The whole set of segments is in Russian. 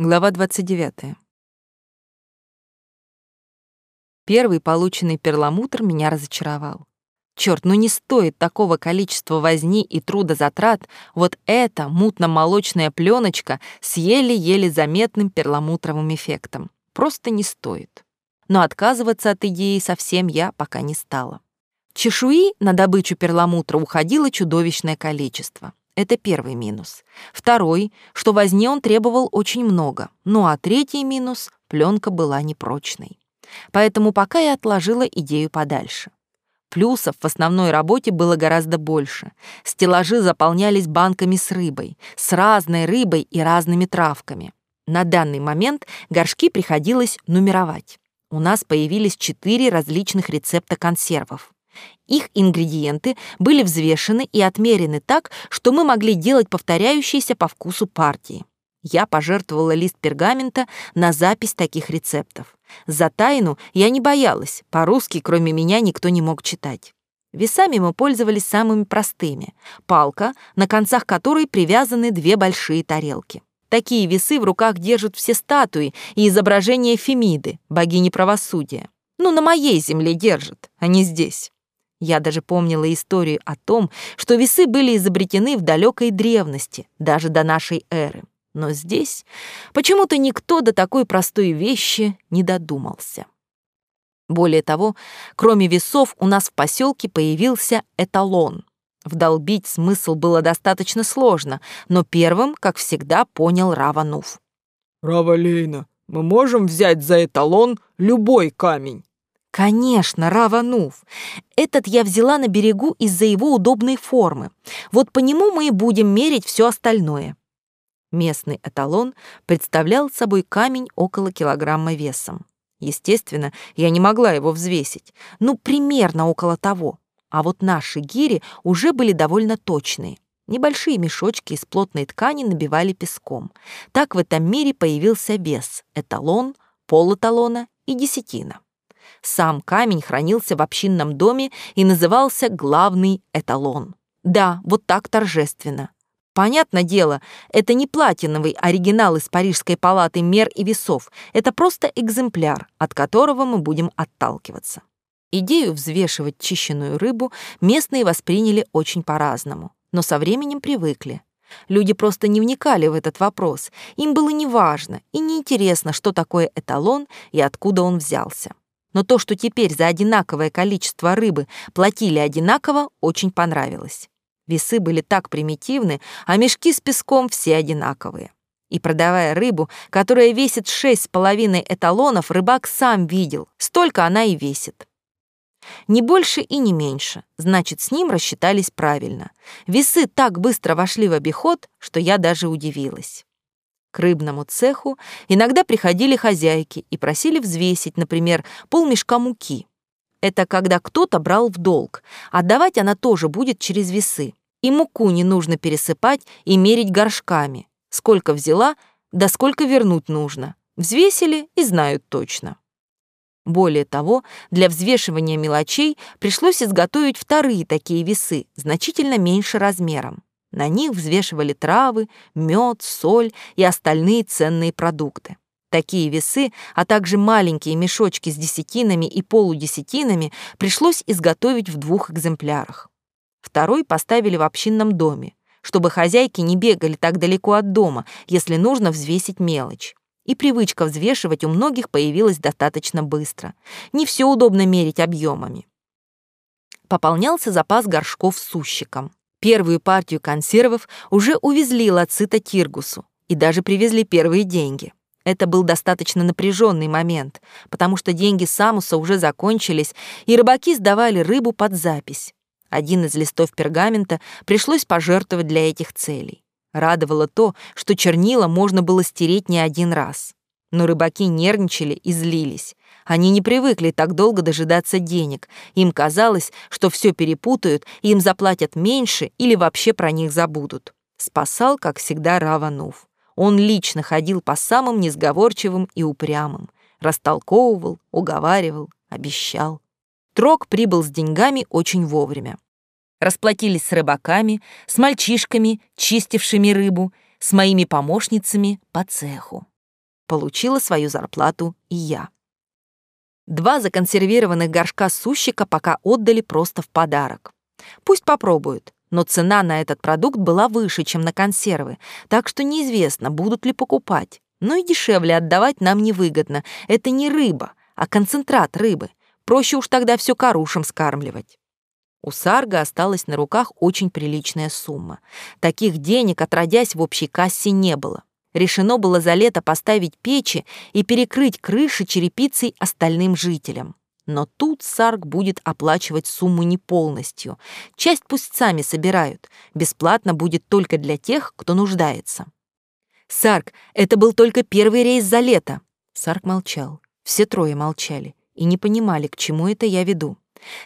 Глава 29. Первый полученный перламутр меня разочаровал. Черт, ну не стоит такого количества возни и трудозатрат вот эта мутно-молочная пленочка с еле-еле заметным перламутровым эффектом. Просто не стоит. Но отказываться от идеи совсем я пока не стала. Чешуи на добычу перламутра уходило чудовищное количество. Это первый минус. Второй, что возне он требовал очень много. Ну а третий минус — пленка была непрочной. Поэтому пока я отложила идею подальше. Плюсов в основной работе было гораздо больше. Стеллажи заполнялись банками с рыбой, с разной рыбой и разными травками. На данный момент горшки приходилось нумеровать. У нас появились четыре различных рецепта консервов. Их ингредиенты были взвешены и отмерены так, что мы могли делать повторяющиеся по вкусу партии. Я пожертвовала лист пергамента на запись таких рецептов. За тайну я не боялась, по-русски кроме меня никто не мог читать. Весами мы пользовались самыми простыми. Палка, на концах которой привязаны две большие тарелки. Такие весы в руках держат все статуи и изображения Фемиды, богини правосудия. Ну, на моей земле держат, а не здесь. Я даже помнила историю о том, что весы были изобретены в далекой древности, даже до нашей эры. Но здесь почему-то никто до такой простой вещи не додумался. Более того, кроме весов у нас в поселке появился эталон. Вдолбить смысл было достаточно сложно, но первым, как всегда, понял Раванув. «Равалейна, мы можем взять за эталон любой камень?» Конечно, Раванув. Этот я взяла на берегу из-за его удобной формы. Вот по нему мы и будем мерить все остальное. Местный эталон представлял собой камень около килограмма весом. Естественно, я не могла его взвесить. Ну, примерно около того. А вот наши гири уже были довольно точные. Небольшие мешочки из плотной ткани набивали песком. Так в этом мире появился вес — эталон, полэталона и десятина. Сам камень хранился в общинном доме и назывался главный эталон. Да, вот так торжественно. Понятно дело, это не платиновый оригинал из Парижской палаты мер и весов, это просто экземпляр, от которого мы будем отталкиваться. Идею взвешивать чищенную рыбу местные восприняли очень по-разному, но со временем привыкли. Люди просто не вникали в этот вопрос, им было неважно и неинтересно, что такое эталон и откуда он взялся. Но то, что теперь за одинаковое количество рыбы платили одинаково, очень понравилось. Весы были так примитивны, а мешки с песком все одинаковые. И продавая рыбу, которая весит шесть с половиной эталонов, рыбак сам видел, столько она и весит. Не больше и не меньше, значит, с ним рассчитались правильно. Весы так быстро вошли в обиход, что я даже удивилась. К рыбному цеху иногда приходили хозяйки и просили взвесить, например, полмешка муки. Это когда кто-то брал в долг, отдавать она тоже будет через весы. И муку не нужно пересыпать и мерить горшками. Сколько взяла, да сколько вернуть нужно. Взвесили и знают точно. Более того, для взвешивания мелочей пришлось изготовить вторые такие весы, значительно меньше размером. На них взвешивали травы, мед, соль и остальные ценные продукты. Такие весы, а также маленькие мешочки с десятинами и полудесятинами пришлось изготовить в двух экземплярах. Второй поставили в общинном доме, чтобы хозяйки не бегали так далеко от дома, если нужно взвесить мелочь. И привычка взвешивать у многих появилась достаточно быстро. Не все удобно мерить объемами. Пополнялся запас горшков с сущиком. Первую партию консервов уже увезли Лацита Тиргусу и даже привезли первые деньги. Это был достаточно напряженный момент, потому что деньги Самуса уже закончились, и рыбаки сдавали рыбу под запись. Один из листов пергамента пришлось пожертвовать для этих целей. Радовало то, что чернила можно было стереть не один раз. Но рыбаки нервничали и злились. Они не привыкли так долго дожидаться денег. Им казалось, что все перепутают, им заплатят меньше или вообще про них забудут. Спасал, как всегда, Раванув. Он лично ходил по самым несговорчивым и упрямым. Растолковывал, уговаривал, обещал. Трок прибыл с деньгами очень вовремя. Расплатились с рыбаками, с мальчишками, чистившими рыбу, с моими помощницами по цеху. Получила свою зарплату и я. Два законсервированных горшка сущика пока отдали просто в подарок. Пусть попробуют, но цена на этот продукт была выше, чем на консервы, так что неизвестно, будут ли покупать. Но и дешевле отдавать нам невыгодно. Это не рыба, а концентрат рыбы. Проще уж тогда все корушем скармливать. У Сарга осталась на руках очень приличная сумма. Таких денег, отродясь, в общей кассе не было. Решено было за лето поставить печи и перекрыть крыши черепицей остальным жителям. Но тут Сарг будет оплачивать сумму не полностью. Часть пусть сами собирают. Бесплатно будет только для тех, кто нуждается. «Сарг, это был только первый рейс за лето!» Сарг молчал. Все трое молчали и не понимали, к чему это я веду.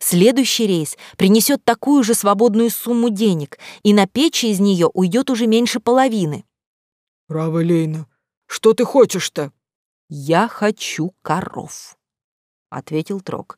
Следующий рейс принесет такую же свободную сумму денег, и на печи из нее уйдет уже меньше половины. «Рава Лейна, что ты хочешь-то?» «Я хочу коров», — ответил Трок.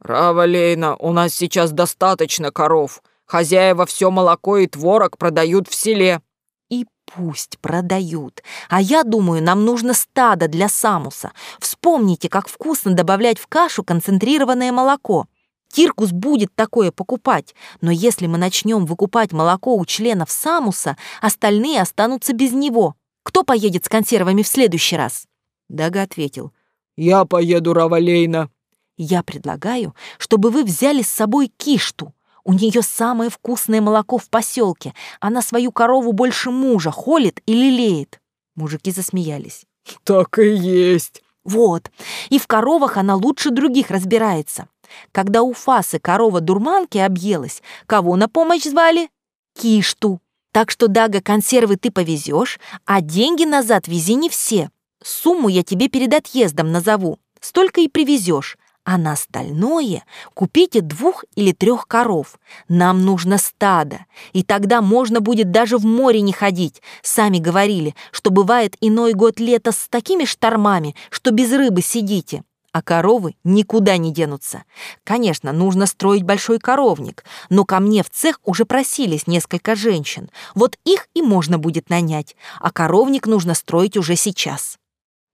«Рава Лейна, у нас сейчас достаточно коров. Хозяева все молоко и творог продают в селе». «И пусть продают. А я думаю, нам нужно стадо для самуса. Вспомните, как вкусно добавлять в кашу концентрированное молоко. Тиркус будет такое покупать, но если мы начнем выкупать молоко у членов Самуса, остальные останутся без него. Кто поедет с консервами в следующий раз?» Дага ответил. «Я поеду, Равалейна». «Я предлагаю, чтобы вы взяли с собой Кишту. У нее самое вкусное молоко в поселке. Она свою корову больше мужа холит и лелеет». Мужики засмеялись. «Так и есть». «Вот. И в коровах она лучше других разбирается. Когда у Фасы корова дурманки объелась, кого на помощь звали? Кишту. Так что, Дага, консервы ты повезешь, а деньги назад вези не все. Сумму я тебе перед отъездом назову. Столько и привезешь. А на остальное купите двух или трех коров. Нам нужно стадо, и тогда можно будет даже в море не ходить. Сами говорили, что бывает иной год лето с такими штормами, что без рыбы сидите а коровы никуда не денутся. Конечно, нужно строить большой коровник, но ко мне в цех уже просились несколько женщин. Вот их и можно будет нанять, а коровник нужно строить уже сейчас.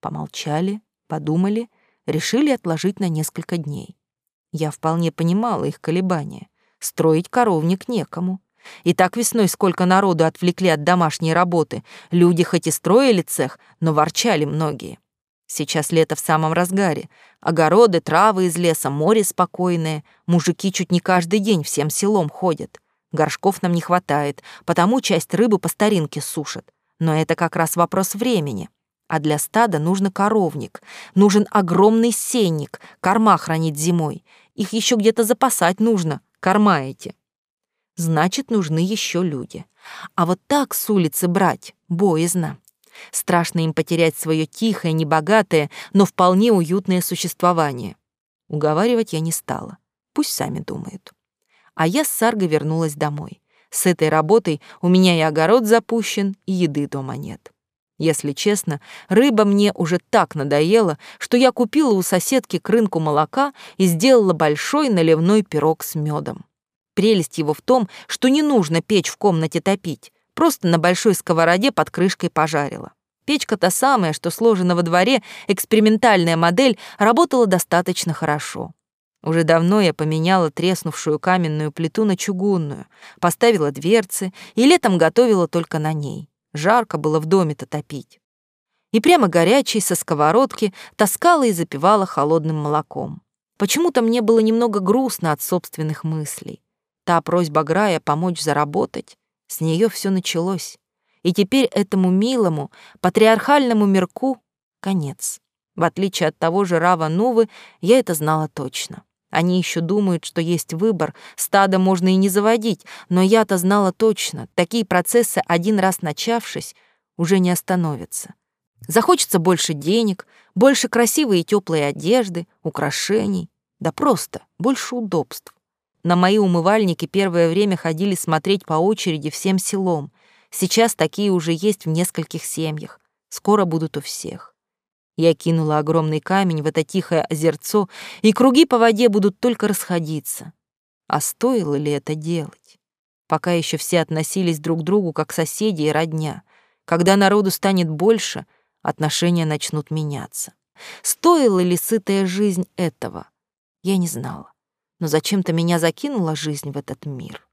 Помолчали, подумали, решили отложить на несколько дней. Я вполне понимала их колебания. Строить коровник некому. И так весной сколько народу отвлекли от домашней работы. Люди хоть и строили цех, но ворчали многие. Сейчас лето в самом разгаре. Огороды, травы из леса, море спокойное. Мужики чуть не каждый день всем селом ходят. Горшков нам не хватает, потому часть рыбы по старинке сушат. Но это как раз вопрос времени. А для стада нужен коровник, нужен огромный сенник, корма хранить зимой. Их еще где-то запасать нужно, корма эти. Значит, нужны еще люди. А вот так с улицы брать боязно. Страшно им потерять свое тихое, небогатое, но вполне уютное существование. Уговаривать я не стала. Пусть сами думают. А я с Сарго вернулась домой. С этой работой у меня и огород запущен, и еды дома нет. Если честно, рыба мне уже так надоела, что я купила у соседки к рынку молока и сделала большой наливной пирог с медом. Прелесть его в том, что не нужно печь в комнате топить. Просто на большой сковороде под крышкой пожарила. Печка та самая, что сложена во дворе, экспериментальная модель, работала достаточно хорошо. Уже давно я поменяла треснувшую каменную плиту на чугунную, поставила дверцы и летом готовила только на ней. Жарко было в доме-то топить. И прямо горячей со сковородки таскала и запивала холодным молоком. Почему-то мне было немного грустно от собственных мыслей. Та просьба Грая помочь заработать с нее все началось. И теперь этому милому, патриархальному мирку конец. В отличие от того же Рава Нувы, я это знала точно. Они еще думают, что есть выбор, стадо можно и не заводить, но я-то знала точно, такие процессы, один раз начавшись, уже не остановятся. Захочется больше денег, больше красивой и теплой одежды, украшений, да просто больше удобств. На мои умывальники первое время ходили смотреть по очереди всем селом. Сейчас такие уже есть в нескольких семьях. Скоро будут у всех. Я кинула огромный камень в это тихое озерцо, и круги по воде будут только расходиться. А стоило ли это делать? Пока еще все относились друг к другу как соседи и родня. Когда народу станет больше, отношения начнут меняться. Стоила ли сытая жизнь этого? Я не знала. Но зачем-то меня закинула жизнь в этот мир.